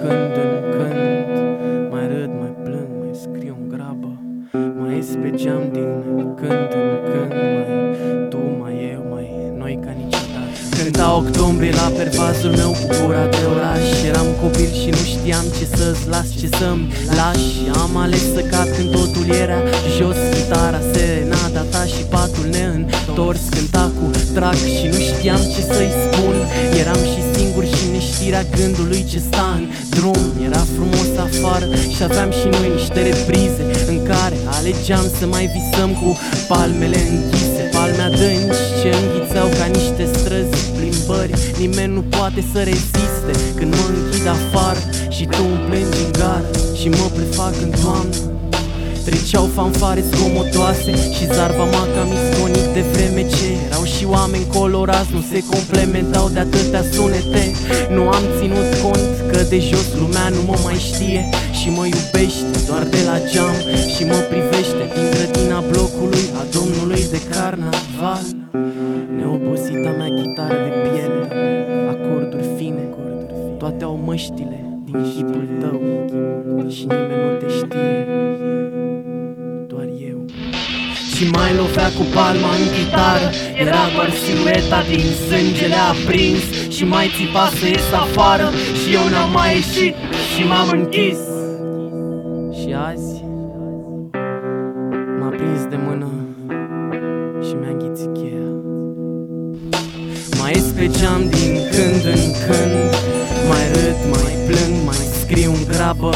când în când. Mai râd, mai plâng, mai scriu în grabă. Mai ies pe geam din când în când. Mai tu, mai eu, mai noi ca niciodată. Cânta octombrie la pervazul meu cu gura de oraș. Eram copil și nu știam ce să-ți las, ce să-mi lași. Am ales să cad când totul era jos. Gitara, serenada ta și patul neîntors Cânta cu drag și nu știam ce să-i spun Eram și singur și neștirea gândului ce sta în drum Era frumos afară și aveam și noi niște reprize În care alegeam să mai visăm cu palmele închise Palme adânci ce înghițeau ca niște străzi plimbări. Nimeni nu poate să reziste când mă închid afară Și tu îmi plângi în gară și mă prefac în toamnă Treceau fanfare zgomotoase și zarva maca misconit de vreme ce Erau și oameni colorați, nu se complementau de atâtea sunete. Nu am ținut cont că de jos lumea nu mă mai știe Și mă iubește doar de la geam și mă privește Din grădina blocului a domnului de carnaval. Neobosita mea chitară de piele, acorduri fine Toate au măștile din chipul tău și nimeni nu te știe. doar eu Și mai lovea cu palma în chitară. Era doar silueta din sângele aprins Și mai țipa să ies afară. Și eu n-am mai ieșit și m-am închis. Și azi M-a prins de mână și mi-a înghițit cheia. Mai ies pe geam din când în când Mai râd, mai plâng, mai scriu în grabă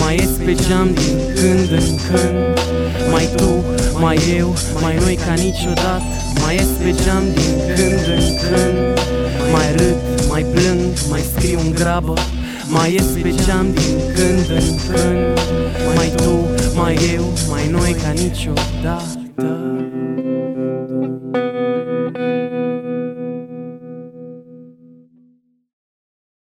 mai ies pe geam din când în când. Mai tu, mai eu, mai noi ca niciodată. Mai ies pe geam din când în când. Mai râd, mai plâng, mai scriu în grabă. Mai ies pe geam din când în când. Mai tu, mai eu, mai noi ca niciodată